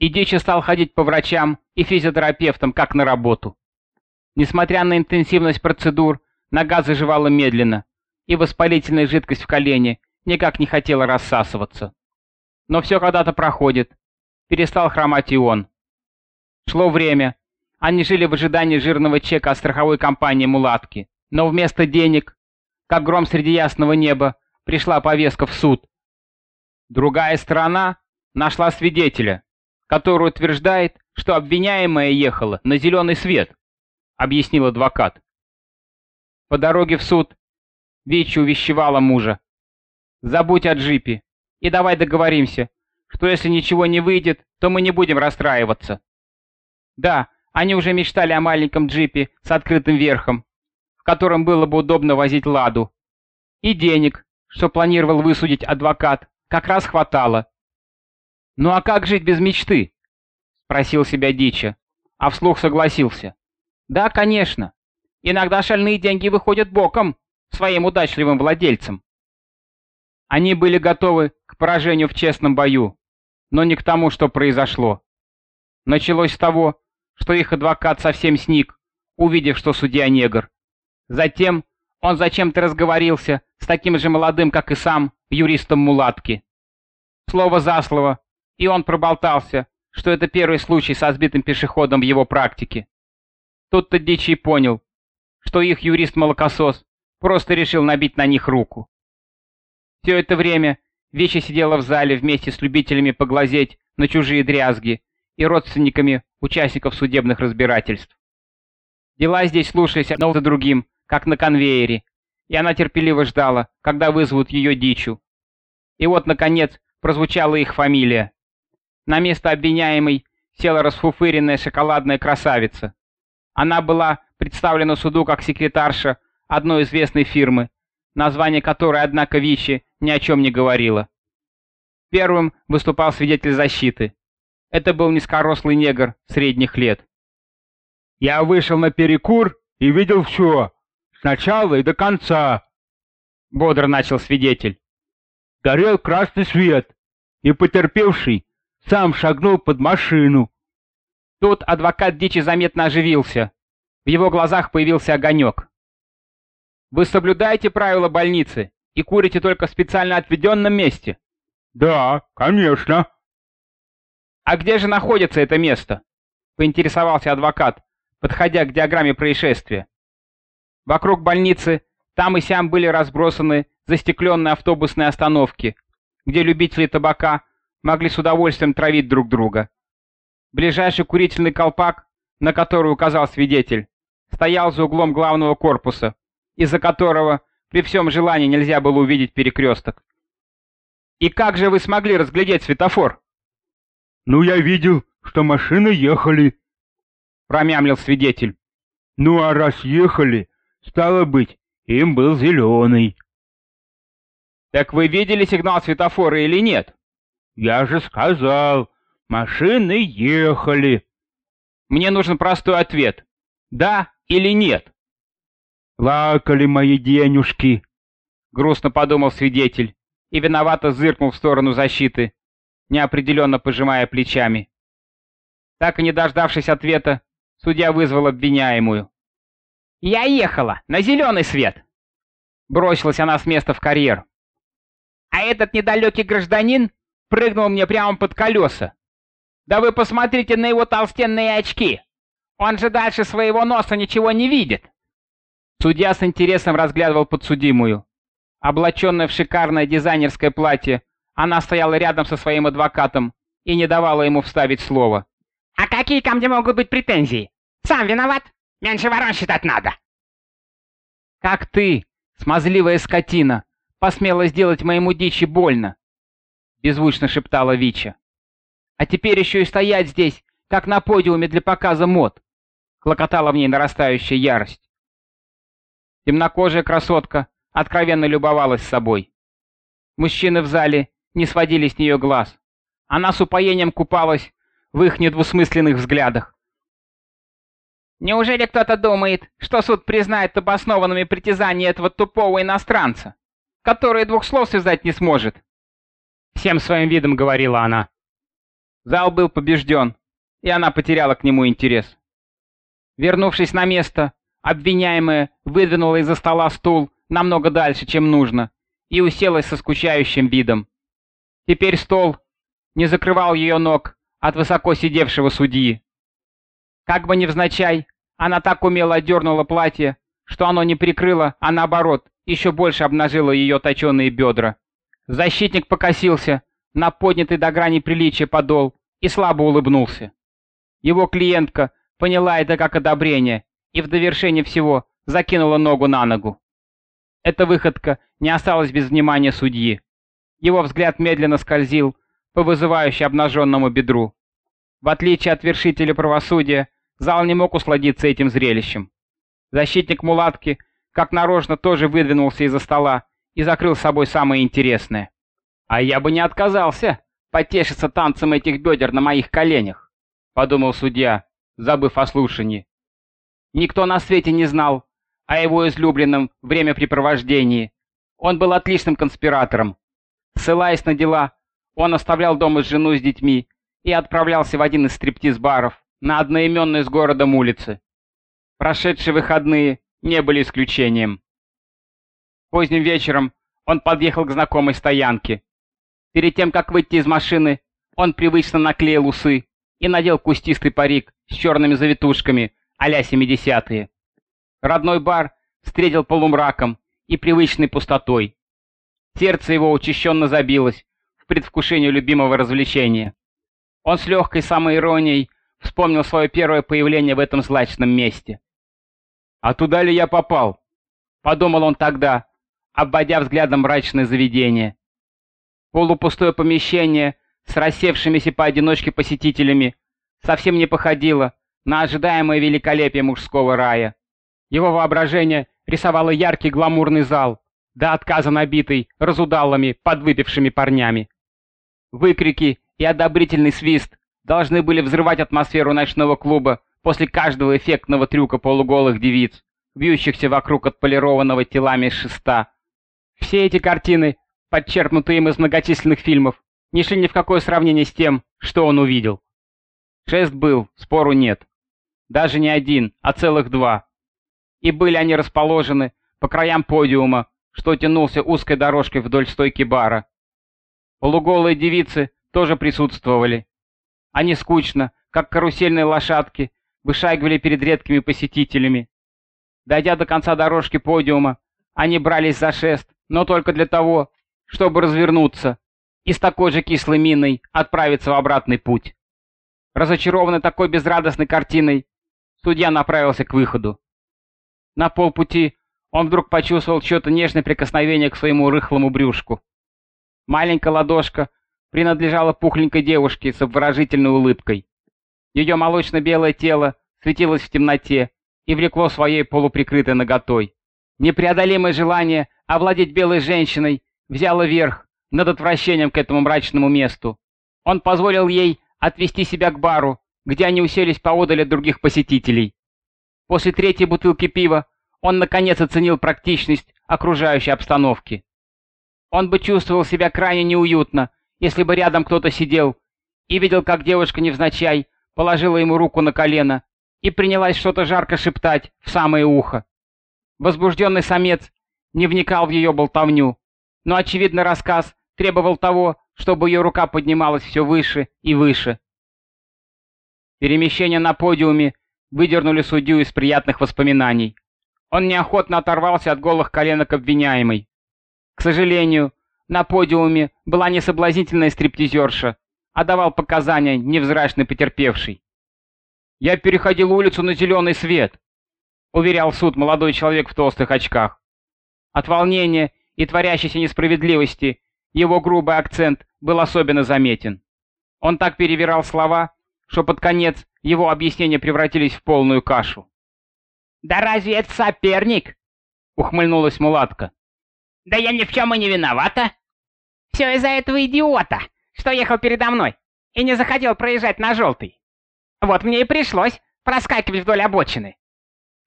И Дичи стал ходить по врачам и физиотерапевтам, как на работу. Несмотря на интенсивность процедур, нога заживала медленно, и воспалительная жидкость в колене никак не хотела рассасываться. Но все когда-то проходит. Перестал хромать и он. Шло время. Они жили в ожидании жирного чека от страховой компании «Мулатки». Но вместо денег, как гром среди ясного неба, пришла повестка в суд. Другая сторона нашла свидетеля, который утверждает, что обвиняемая ехала на зеленый свет, объяснил адвокат. По дороге в суд Вичи увещевала мужа. «Забудь о джипе и давай договоримся, что если ничего не выйдет, то мы не будем расстраиваться». Да, они уже мечтали о маленьком джипе с открытым верхом, в котором было бы удобно возить ладу. И денег, что планировал высудить адвокат, как раз хватало. «Ну а как жить без мечты?» — спросил себя Дича, а вслух согласился. «Да, конечно. Иногда шальные деньги выходят боком своим удачливым владельцам». Они были готовы к поражению в честном бою, но не к тому, что произошло. Началось с того, что их адвокат совсем сник, увидев, что судья негр. Затем он зачем-то разговорился с таким же молодым, как и сам, юристом мулатки. Слово за слово, и он проболтался, что это первый случай со сбитым пешеходом в его практике. Тут-то Дичий понял, что их юрист-молокосос просто решил набить на них руку. Все это время Веча сидела в зале вместе с любителями поглазеть на чужие дрязги и родственниками участников судебных разбирательств. Дела здесь слушались одно за другим, как на конвейере, и она терпеливо ждала, когда вызовут ее дичу. И вот, наконец, прозвучала их фамилия. На место обвиняемой села расфуфыренная шоколадная красавица. Она была представлена суду как секретарша одной известной фирмы, название которой, однако, Вичи ни о чем не говорила. Первым выступал свидетель защиты. Это был низкорослый негр средних лет. «Я вышел на перекур и видел все, с начала и до конца», — бодро начал свидетель. «Горел красный свет, и потерпевший сам шагнул под машину». Тут адвокат Дичи заметно оживился. В его глазах появился огонек. «Вы соблюдаете правила больницы и курите только в специально отведенном месте?» «Да, конечно». «А где же находится это место?» — поинтересовался адвокат, подходя к диаграмме происшествия. Вокруг больницы там и сям были разбросаны застекленные автобусные остановки, где любители табака могли с удовольствием травить друг друга. Ближайший курительный колпак, на который указал свидетель, стоял за углом главного корпуса, из-за которого при всем желании нельзя было увидеть перекресток. «И как же вы смогли разглядеть светофор?» «Ну, я видел, что машины ехали», — промямлил свидетель. «Ну, а раз ехали, стало быть, им был зеленый». «Так вы видели сигнал светофора или нет?» «Я же сказал, машины ехали». «Мне нужен простой ответ. Да или нет?» «Лакали мои денежки», — грустно подумал свидетель и виновато зыркнул в сторону защиты, неопределенно пожимая плечами. Так и не дождавшись ответа, судья вызвал обвиняемую. «Я ехала на зеленый свет!» Бросилась она с места в карьер. «А этот недалекий гражданин прыгнул мне прямо под колеса. Да вы посмотрите на его толстенные очки! Он же дальше своего носа ничего не видит!» Судья с интересом разглядывал подсудимую. Облаченная в шикарное дизайнерское платье, она стояла рядом со своим адвокатом и не давала ему вставить слово. «А какие ко мне могут быть претензии? Сам виноват? Меньше ворон считать надо!» «Как ты, смазливая скотина, посмела сделать моему дичи больно!» Беззвучно шептала Вича. «А теперь еще и стоять здесь, как на подиуме для показа мод!» Клокотала в ней нарастающая ярость. Темнокожая красотка откровенно любовалась собой. Мужчины в зале не сводили с нее глаз. Она с упоением купалась в их недвусмысленных взглядах. Неужели кто-то думает, что суд признает обоснованными притязания этого тупого иностранца, который двух слов связать не сможет? Всем своим видом говорила она. Зал был побежден, и она потеряла к нему интерес. Вернувшись на место, обвиняемая выдвинула из-за стола стул намного дальше, чем нужно, и уселась со скучающим видом. Теперь стол не закрывал ее ног от высоко сидевшего судьи. Как бы невзначай, она так умело отдернула платье, что оно не прикрыло, а наоборот, еще больше обнажило ее точеные бедра. Защитник покосился на поднятый до грани приличия подол и слабо улыбнулся. Его клиентка поняла это как одобрение и в довершение всего закинула ногу на ногу. Эта выходка не осталась без внимания судьи. Его взгляд медленно скользил по вызывающе обнаженному бедру. В отличие от вершителя правосудия, зал не мог усладиться этим зрелищем. Защитник мулатки, как нарочно, тоже выдвинулся из-за стола и закрыл с собой самое интересное. «А я бы не отказался потешиться танцем этих бедер на моих коленях», — подумал судья, забыв о слушании. Никто на свете не знал о его излюбленном времяпрепровождении. Он был отличным конспиратором. Ссылаясь на дела, он оставлял дома жену с детьми и отправлялся в один из стриптиз-баров на одноименной с городом улице. Прошедшие выходные не были исключением. Поздним вечером он подъехал к знакомой стоянке. Перед тем, как выйти из машины, он привычно наклеил усы и надел кустистый парик с черными завитушками а-ля 70-е. Родной бар встретил полумраком и привычной пустотой. Сердце его учащенно забилось в предвкушении любимого развлечения. Он с легкой самоиронией вспомнил свое первое появление в этом злачном месте. «А туда ли я попал?» — подумал он тогда, обводя взглядом мрачное заведение. Полупустое помещение с рассевшимися поодиночке посетителями совсем не походило на ожидаемое великолепие мужского рая. Его воображение рисовало яркий гламурный зал, до отказа набитый разудалыми, подвыпившими парнями. Выкрики и одобрительный свист должны были взрывать атмосферу ночного клуба после каждого эффектного трюка полуголых девиц, бьющихся вокруг отполированного телами шеста. Все эти картины, подчеркнутые им из многочисленных фильмов, не шли ни в какое сравнение с тем, что он увидел. Шест был, спору нет. Даже не один, а целых два. И были они расположены по краям подиума, что тянулся узкой дорожкой вдоль стойки бара. Полуголые девицы тоже присутствовали. Они скучно, как карусельные лошадки, вышагивали перед редкими посетителями. Дойдя до конца дорожки подиума, они брались за шест, но только для того, чтобы развернуться и с такой же кислой миной отправиться в обратный путь. Разочарованный такой безрадостной картиной, судья направился к выходу. На полпути он вдруг почувствовал что-то нежное прикосновение к своему рыхлому брюшку. Маленькая ладошка принадлежала пухленькой девушке с обворожительной улыбкой. Ее молочно-белое тело светилось в темноте и влекло своей полуприкрытой наготой. Непреодолимое желание овладеть белой женщиной взяло верх над отвращением к этому мрачному месту. Он позволил ей отвести себя к бару, где они уселись поодаль от других посетителей. После третьей бутылки пива он наконец оценил практичность окружающей обстановки. Он бы чувствовал себя крайне неуютно, если бы рядом кто-то сидел и видел, как девушка невзначай положила ему руку на колено и принялась что-то жарко шептать в самое ухо. Возбужденный самец не вникал в ее болтовню, но, очевидно, рассказ требовал того, чтобы ее рука поднималась все выше и выше. Перемещение на подиуме выдернули судью из приятных воспоминаний. Он неохотно оторвался от голых коленок обвиняемой. К сожалению, на подиуме была не соблазнительная стриптизерша, а давал показания невзрачный потерпевший. «Я переходил улицу на зеленый свет», — уверял суд молодой человек в толстых очках. От волнения и творящейся несправедливости его грубый акцент был особенно заметен. Он так перевирал слова, что под конец его объяснения превратились в полную кашу. «Да разве это соперник?» — ухмыльнулась мулатка. «Да я ни в чем и не виновата. Все из-за этого идиота, что ехал передо мной и не захотел проезжать на желтый. Вот мне и пришлось проскакивать вдоль обочины.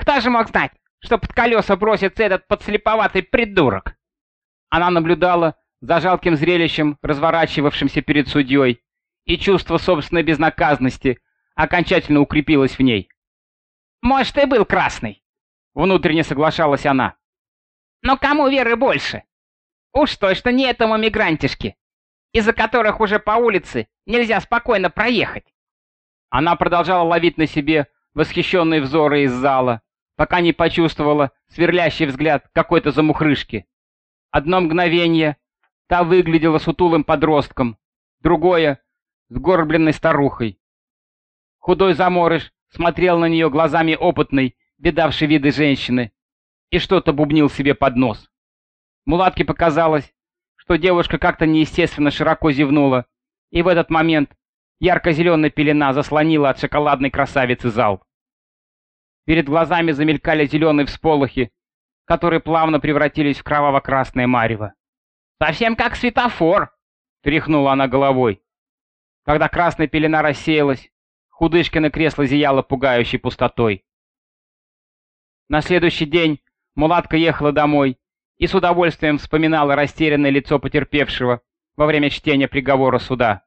Кто же мог знать, что под колеса бросится этот подслеповатый придурок?» Она наблюдала за жалким зрелищем, разворачивавшимся перед судьей, и чувство собственной безнаказанности окончательно укрепилось в ней. «Может, и был красный», — внутренне соглашалась она. «Но кому веры больше? Уж точно не этому мигрантишке, из-за которых уже по улице нельзя спокойно проехать». Она продолжала ловить на себе восхищенные взоры из зала, пока не почувствовала сверлящий взгляд какой-то замухрышки. Одно мгновение та выглядела сутулым подростком, другое — сгорбленной старухой. Худой заморыш смотрел на нее глазами опытной, видавшей виды женщины, и что-то бубнил себе под нос. Мулатке показалось, что девушка как-то неестественно широко зевнула, и в этот момент ярко-зеленая пелена заслонила от шоколадной красавицы зал. Перед глазами замелькали зеленые всполохи, которые плавно превратились в кроваво-красное марево. «Совсем как светофор!» — тряхнула она головой. Когда красная пелена рассеялась, худышкино кресло зияло пугающей пустотой. На следующий день мулатка ехала домой и с удовольствием вспоминала растерянное лицо потерпевшего во время чтения приговора суда.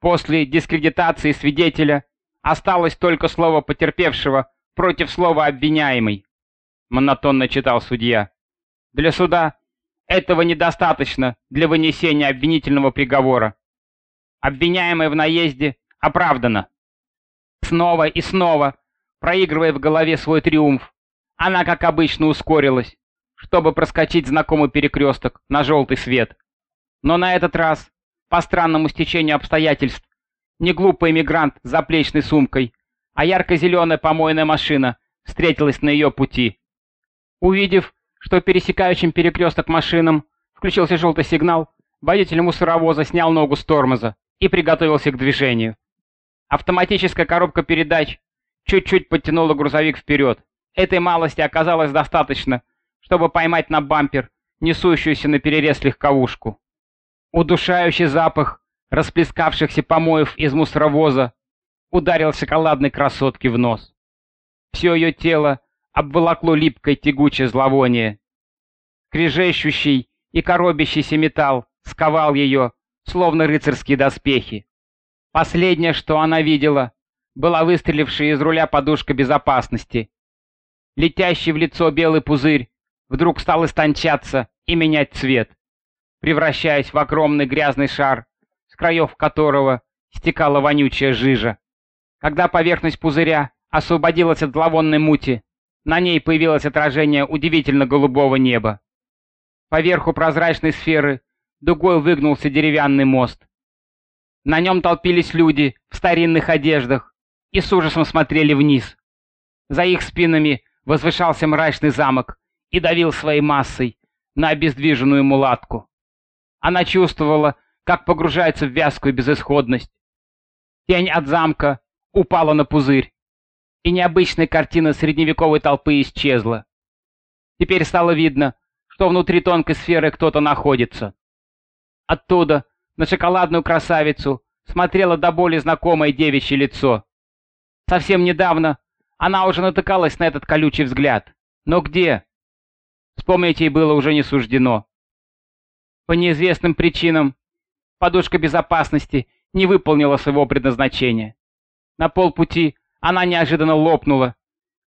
После дискредитации свидетеля осталось только слово потерпевшего против слова «обвиняемый», — монотонно читал судья. Для суда этого недостаточно для вынесения обвинительного приговора. Обвиняемый в наезде оправдано. Снова и снова, проигрывая в голове свой триумф, она, как обычно, ускорилась, чтобы проскочить знакомый перекресток на желтый свет. Но на этот раз, по странному стечению обстоятельств, не глупый эмигрант с заплечной сумкой, а ярко-зеленая помойная машина встретилась на ее пути. Увидев, что пересекающим перекресток машинам включился желтый сигнал, водитель мусоровоза снял ногу с тормоза и приготовился к движению. Автоматическая коробка передач чуть-чуть подтянула грузовик вперед. Этой малости оказалось достаточно, чтобы поймать на бампер несущуюся на перерез легковушку. Удушающий запах расплескавшихся помоев из мусоровоза ударил шоколадной красотке в нос. Все ее тело обволокло липкое тягучее зловоние. Крежещущий и коробящийся металл сковал ее, словно рыцарские доспехи. Последнее, что она видела, была выстрелившая из руля подушка безопасности. Летящий в лицо белый пузырь вдруг стал истончаться и менять цвет, превращаясь в огромный грязный шар, с краев которого стекала вонючая жижа. Когда поверхность пузыря освободилась от зловонной мути, на ней появилось отражение удивительно голубого неба. Поверху прозрачной сферы дугой выгнулся деревянный мост. На нем толпились люди в старинных одеждах и с ужасом смотрели вниз. За их спинами возвышался мрачный замок и давил своей массой на обездвиженную мулатку. Она чувствовала, как погружается в вязкую безысходность. Тень от замка упала на пузырь, и необычная картина средневековой толпы исчезла. Теперь стало видно, что внутри тонкой сферы кто-то находится. Оттуда на шоколадную красавицу смотрело до боли знакомое девичье лицо. Совсем недавно она уже натыкалась на этот колючий взгляд. Но где? Вспомнить ей было уже не суждено. По неизвестным причинам подушка безопасности не выполнила своего предназначения. На полпути она неожиданно лопнула.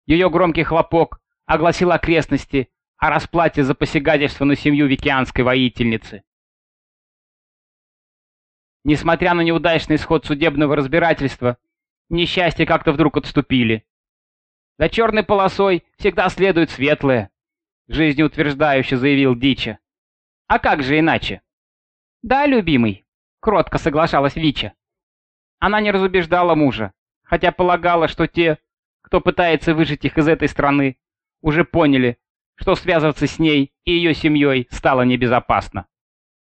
Ее громкий хлопок огласил окрестности о расплате за посягательство на семью викианской воительницы. Несмотря на неудачный исход судебного разбирательства, несчастья как-то вдруг отступили. За черной полосой всегда следует светлое, жизнеутверждающе заявил Дича. А как же иначе? Да, любимый, кротко соглашалась Вича. Она не разубеждала мужа, хотя полагала, что те, кто пытается выжить их из этой страны, уже поняли, что связываться с ней и ее семьей стало небезопасно.